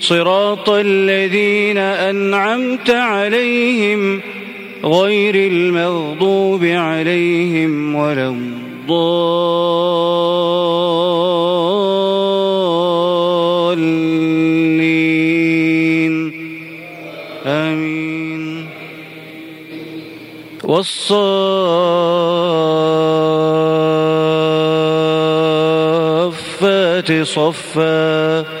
صراط الذين أنعمت عليهم غير المغضوب عليهم ولا الضالين. آمين. والصافات صفا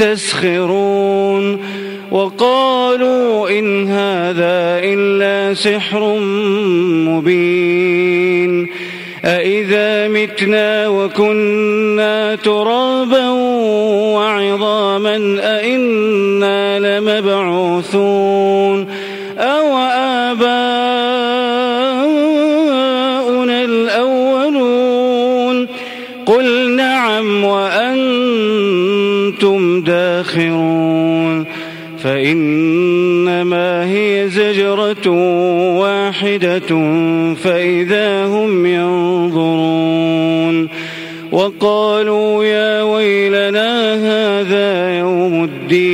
يستسخرون وقالوا إن هذا إلا سحر مبين أإذا متنا وكنا ترابا وعظاما أإنا لمبعوثون داخرون فإنما هي زجرة واحدة فإذا هم ينظرون. وقالوا يا ويلنا هذا يوم الدين.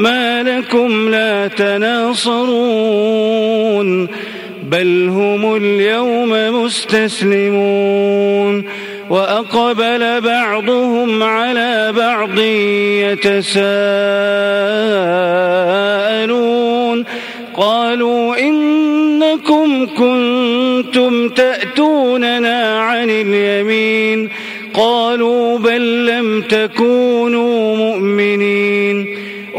ما لكم لا تناصرون بل هم اليوم مستسلمون. وأقبل بعضهم على بعض يتساءلون. قالوا إنكم كنتم تأتوننا عن اليمين. قالوا بل لم تكونوا مؤمنين.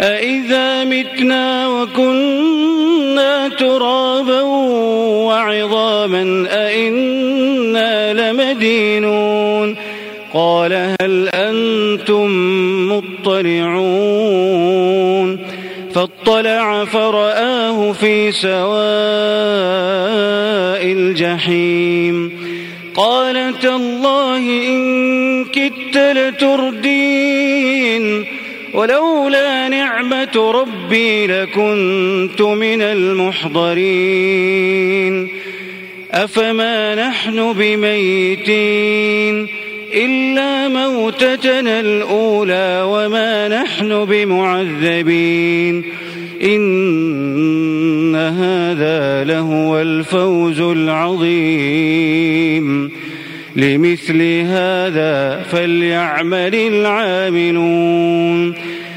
أئذا متنا وكنا ترابا وعظاما أئنا لمدينون قال هل أنتم مطلعون فاطلع فرآه في سواء الجحيم قال تالله إن كدت لتردين ولولا نعمة ربي لكنت من المحضرين. أفما نحن بميتين؟ إلا موتتنا الأولى وما نحن بمعذبين. إن هذا لهو الفوز العظيم. لمثل هذا فليعمل العاملون.